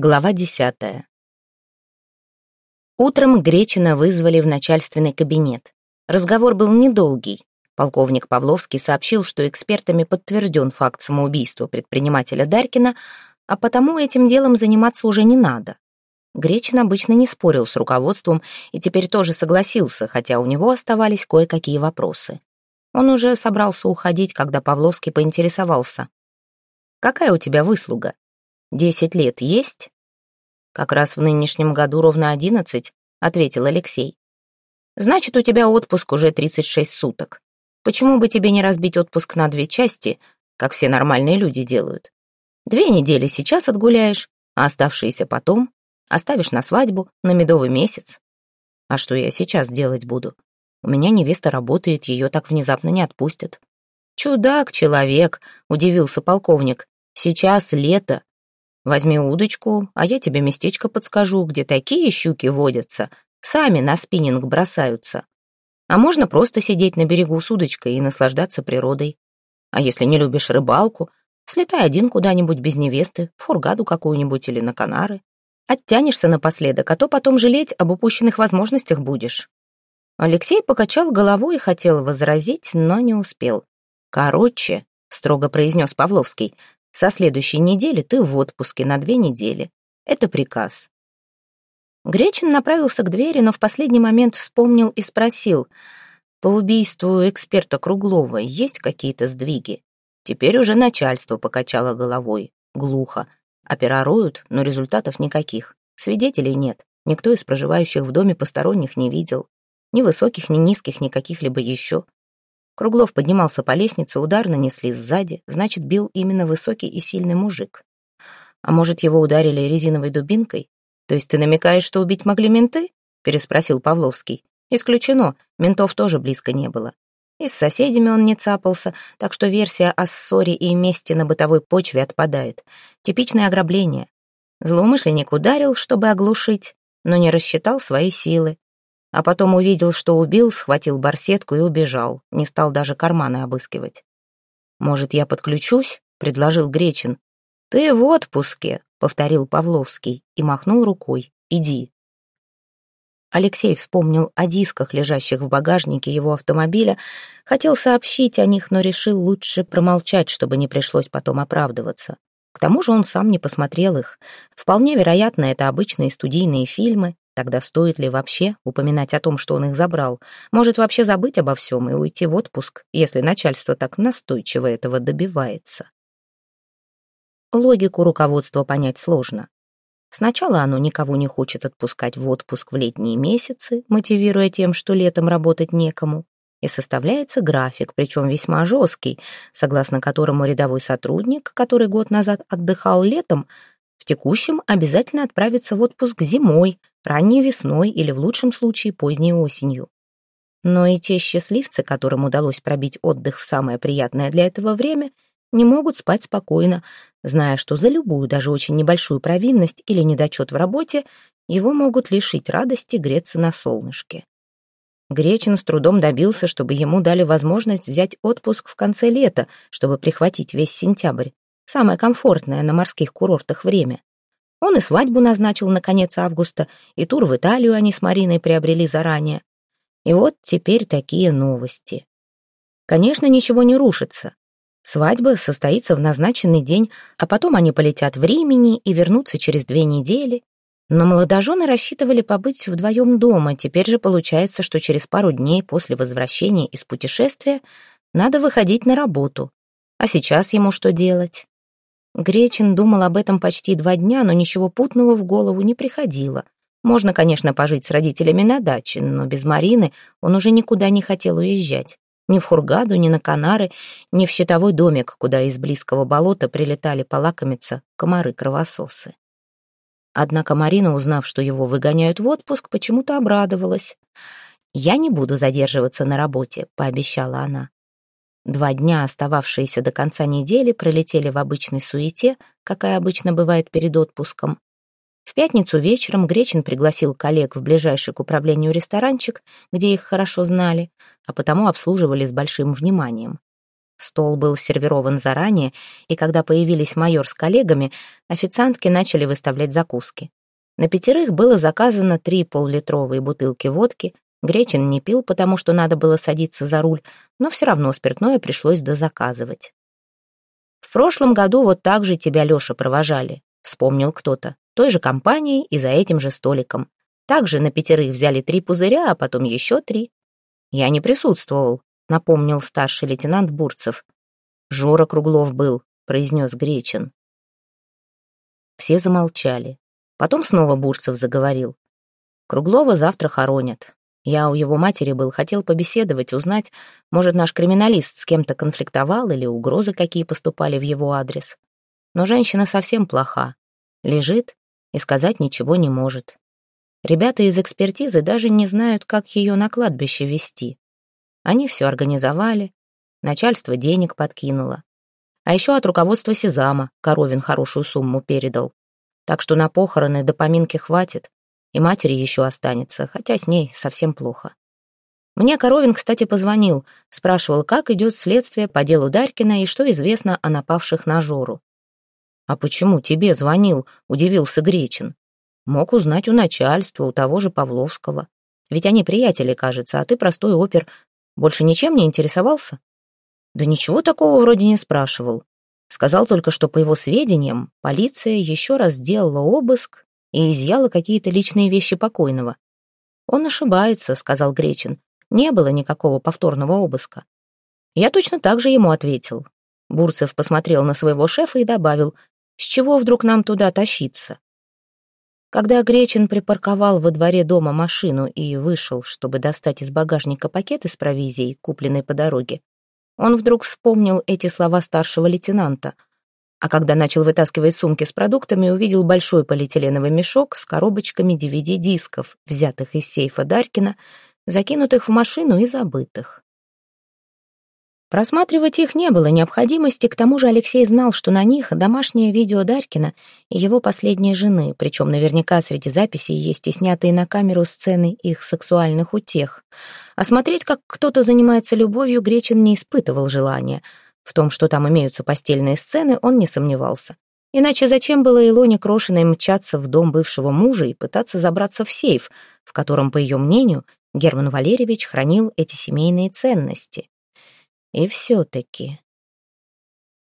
Глава десятая. Утром Гречина вызвали в начальственный кабинет. Разговор был недолгий. Полковник Павловский сообщил, что экспертами подтвержден факт самоубийства предпринимателя Дарькина, а потому этим делом заниматься уже не надо. Гречин обычно не спорил с руководством и теперь тоже согласился, хотя у него оставались кое-какие вопросы. Он уже собрался уходить, когда Павловский поинтересовался. «Какая у тебя выслуга?» Десять лет есть?» «Как раз в нынешнем году ровно одиннадцать», — ответил Алексей. «Значит, у тебя отпуск уже тридцать шесть суток. Почему бы тебе не разбить отпуск на две части, как все нормальные люди делают? Две недели сейчас отгуляешь, а оставшиеся потом оставишь на свадьбу, на медовый месяц. А что я сейчас делать буду? У меня невеста работает, ее так внезапно не отпустят». «Чудак, человек», — удивился полковник. «Сейчас лето, Возьми удочку, а я тебе местечко подскажу, где такие щуки водятся, сами на спиннинг бросаются. А можно просто сидеть на берегу с удочкой и наслаждаться природой. А если не любишь рыбалку, слетай один куда-нибудь без невесты, в фургаду какую-нибудь или на Канары. Оттянешься напоследок, а то потом жалеть об упущенных возможностях будешь». Алексей покачал головой и хотел возразить, но не успел. «Короче», — строго произнес Павловский, со следующей недели ты в отпуске на две недели. Это приказ». Гречин направился к двери, но в последний момент вспомнил и спросил. «По убийству эксперта Круглова есть какие-то сдвиги?» Теперь уже начальство покачало головой. Глухо. Операруют, но результатов никаких. Свидетелей нет. Никто из проживающих в доме посторонних не видел. Ни высоких, ни низких, ни каких-либо еще. Круглов поднимался по лестнице, удар нанесли сзади, значит, бил именно высокий и сильный мужик. А может, его ударили резиновой дубинкой? То есть ты намекаешь, что убить могли менты? Переспросил Павловский. Исключено, ментов тоже близко не было. И с соседями он не цапался, так что версия о ссоре и мести на бытовой почве отпадает. Типичное ограбление. Злоумышленник ударил, чтобы оглушить, но не рассчитал свои силы а потом увидел, что убил, схватил барсетку и убежал, не стал даже карманы обыскивать. «Может, я подключусь?» — предложил Гречин. «Ты в отпуске», — повторил Павловский и махнул рукой. «Иди». Алексей вспомнил о дисках, лежащих в багажнике его автомобиля, хотел сообщить о них, но решил лучше промолчать, чтобы не пришлось потом оправдываться. К тому же он сам не посмотрел их. Вполне вероятно, это обычные студийные фильмы, Тогда стоит ли вообще упоминать о том, что он их забрал? Может, вообще забыть обо всем и уйти в отпуск, если начальство так настойчиво этого добивается? Логику руководства понять сложно. Сначала оно никого не хочет отпускать в отпуск в летние месяцы, мотивируя тем, что летом работать некому, и составляется график, причем весьма жесткий, согласно которому рядовой сотрудник, который год назад отдыхал летом, в текущем обязательно отправится в отпуск зимой, ранней весной или в лучшем случае поздней осенью. Но и те счастливцы, которым удалось пробить отдых в самое приятное для этого время, не могут спать спокойно, зная, что за любую, даже очень небольшую провинность или недочет в работе его могут лишить радости греться на солнышке. Гречин с трудом добился, чтобы ему дали возможность взять отпуск в конце лета, чтобы прихватить весь сентябрь, самое комфортное на морских курортах время. Он и свадьбу назначил на конец августа, и тур в Италию они с Мариной приобрели заранее. И вот теперь такие новости. Конечно, ничего не рушится. Свадьба состоится в назначенный день, а потом они полетят в Римени и вернутся через две недели. Но молодожены рассчитывали побыть вдвоем дома, теперь же получается, что через пару дней после возвращения из путешествия надо выходить на работу. А сейчас ему что делать? Гречин думал об этом почти два дня, но ничего путного в голову не приходило. Можно, конечно, пожить с родителями на даче, но без Марины он уже никуда не хотел уезжать. Ни в Хургаду, ни на Канары, ни в щитовой домик, куда из близкого болота прилетали полакомиться комары-кровососы. Однако Марина, узнав, что его выгоняют в отпуск, почему-то обрадовалась. «Я не буду задерживаться на работе», — пообещала она. Два дня, остававшиеся до конца недели, пролетели в обычной суете, какая обычно бывает перед отпуском. В пятницу вечером Гречин пригласил коллег в ближайший к управлению ресторанчик, где их хорошо знали, а потому обслуживали с большим вниманием. Стол был сервирован заранее, и когда появились майор с коллегами, официантки начали выставлять закуски. На пятерых было заказано три поллитровые бутылки водки. Гречин не пил, потому что надо было садиться за руль, но все равно спиртное пришлось дозаказывать. «В прошлом году вот так же тебя, Леша, провожали», — вспомнил кто-то, той же компанией и за этим же столиком. Также на пятерых взяли три пузыря, а потом еще три. Я не присутствовал, напомнил старший лейтенант Бурцев. Жора Круглов был, произнес Гречин. Все замолчали. Потом снова Бурцев заговорил. Круглова завтра хоронят. Я у его матери был, хотел побеседовать, узнать, может, наш криминалист с кем-то конфликтовал или угрозы какие поступали в его адрес. Но женщина совсем плоха. Лежит и сказать ничего не может. Ребята из экспертизы даже не знают, как ее на кладбище вести. Они все организовали, начальство денег подкинуло. А еще от руководства Сезама Коровин хорошую сумму передал. Так что на похороны до поминки хватит, и матери еще останется, хотя с ней совсем плохо. Мне Коровин, кстати, позвонил, спрашивал, как идет следствие по делу Дарькина и что известно о напавших на Жору. «А почему тебе звонил?» — удивился Гречин. Мог узнать у начальства, у того же Павловского. Ведь они приятели, кажется, а ты простой опер. Больше ничем не интересовался? Да ничего такого вроде не спрашивал. Сказал только, что, по его сведениям, полиция еще раз сделала обыск и изъяла какие-то личные вещи покойного. «Он ошибается», — сказал Гречин. «Не было никакого повторного обыска». Я точно так же ему ответил. Бурцев посмотрел на своего шефа и добавил, «С чего вдруг нам туда тащиться?» Когда Гречин припарковал во дворе дома машину и вышел, чтобы достать из багажника пакеты с провизией, купленной по дороге, он вдруг вспомнил эти слова старшего лейтенанта. А когда начал вытаскивать сумки с продуктами, увидел большой полиэтиленовый мешок с коробочками DVD-дисков, взятых из сейфа Дарькина, закинутых в машину и забытых. Просматривать их не было необходимости, к тому же Алексей знал, что на них домашнее видео Дарькина и его последней жены, причем наверняка среди записей есть и снятые на камеру сцены их сексуальных утех. А смотреть, как кто-то занимается любовью, Гречин не испытывал желания. В том, что там имеются постельные сцены, он не сомневался. Иначе зачем было Илоне Крошиной мчаться в дом бывшего мужа и пытаться забраться в сейф, в котором, по ее мнению, Герман Валерьевич хранил эти семейные ценности? И все-таки...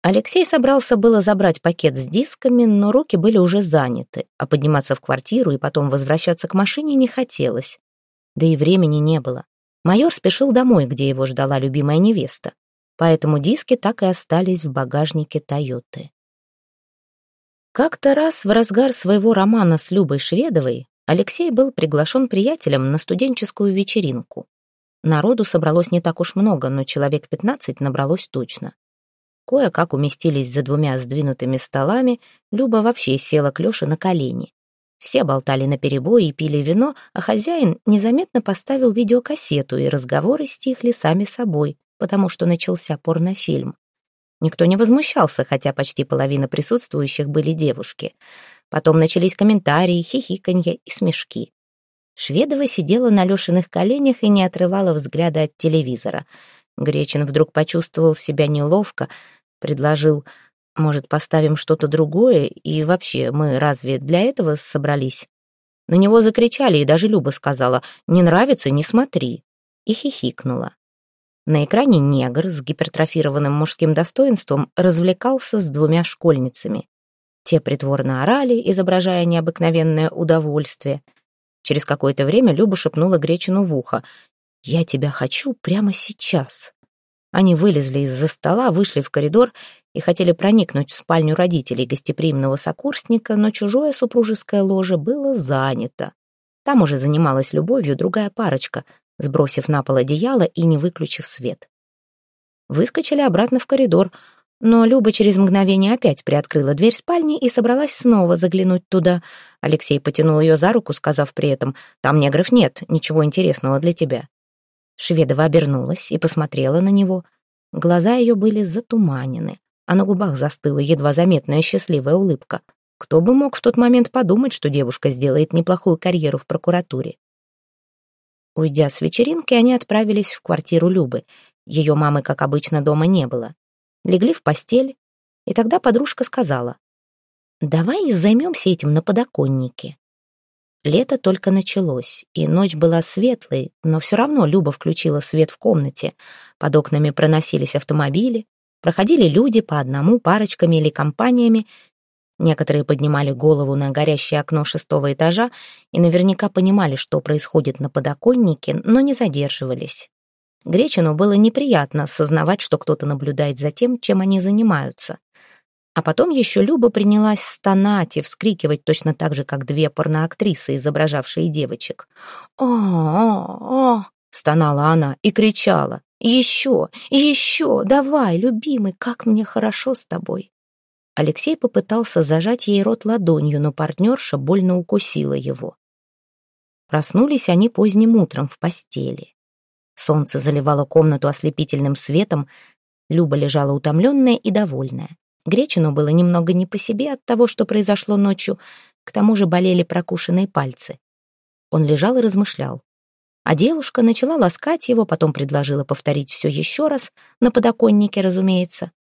Алексей собрался было забрать пакет с дисками, но руки были уже заняты, а подниматься в квартиру и потом возвращаться к машине не хотелось. Да и времени не было. Майор спешил домой, где его ждала любимая невеста. Поэтому диски так и остались в багажнике «Тойоты». Как-то раз в разгар своего романа с Любой Шведовой Алексей был приглашен приятелем на студенческую вечеринку. Народу собралось не так уж много, но человек пятнадцать набралось точно. Кое-как уместились за двумя сдвинутыми столами, Люба вообще села к Лёше на колени. Все болтали наперебой и пили вино, а хозяин незаметно поставил видеокассету, и разговоры стихли сами собой, потому что начался порнофильм. Никто не возмущался, хотя почти половина присутствующих были девушки. Потом начались комментарии, хихиканье и смешки. Шведова сидела на Лешиных коленях и не отрывала взгляда от телевизора. Гречин вдруг почувствовал себя неловко, предложил, может, поставим что-то другое, и вообще, мы разве для этого собрались? На него закричали, и даже Люба сказала, «Не нравится, не смотри», и хихикнула. На экране негр с гипертрофированным мужским достоинством развлекался с двумя школьницами. Те притворно орали, изображая необыкновенное удовольствие — Через какое-то время Люба шепнула Гречину в ухо. «Я тебя хочу прямо сейчас». Они вылезли из-за стола, вышли в коридор и хотели проникнуть в спальню родителей гостеприимного сокурсника, но чужое супружеское ложе было занято. Там уже занималась любовью другая парочка, сбросив на пол одеяло и не выключив свет. Выскочили обратно в коридор, но Люба через мгновение опять приоткрыла дверь спальни и собралась снова заглянуть туда. Алексей потянул ее за руку, сказав при этом, «Там негров нет, ничего интересного для тебя». Шведова обернулась и посмотрела на него. Глаза ее были затуманены, а на губах застыла едва заметная счастливая улыбка. Кто бы мог в тот момент подумать, что девушка сделает неплохую карьеру в прокуратуре? Уйдя с вечеринки, они отправились в квартиру Любы. Ее мамы, как обычно, дома не было. Легли в постель, и тогда подружка сказала, «Давай займемся этим на подоконнике». Лето только началось, и ночь была светлой, но все равно Люба включила свет в комнате. Под окнами проносились автомобили, проходили люди по одному, парочками или компаниями. Некоторые поднимали голову на горящее окно шестого этажа и наверняка понимали, что происходит на подоконнике, но не задерживались. Гречину было неприятно осознавать, что кто-то наблюдает за тем, чем они занимаются. А потом еще Люба принялась стонать и вскрикивать точно так же, как две порноактрисы, изображавшие девочек. «О-о-о!» — стонала она и кричала. «Еще! Еще! Давай, любимый, как мне хорошо с тобой!» Алексей попытался зажать ей рот ладонью, но партнерша больно укусила его. Проснулись они поздним утром в постели. Солнце заливало комнату ослепительным светом, Люба лежала утомленная и довольная. Гречину было немного не по себе от того, что произошло ночью, к тому же болели прокушенные пальцы. Он лежал и размышлял. А девушка начала ласкать его, потом предложила повторить все еще раз, на подоконнике, разумеется.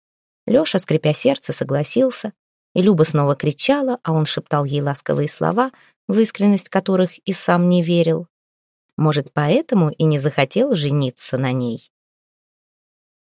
Леша, скрипя сердце, согласился, и Люба снова кричала, а он шептал ей ласковые слова, в искренность которых и сам не верил. Может, поэтому и не захотел жениться на ней.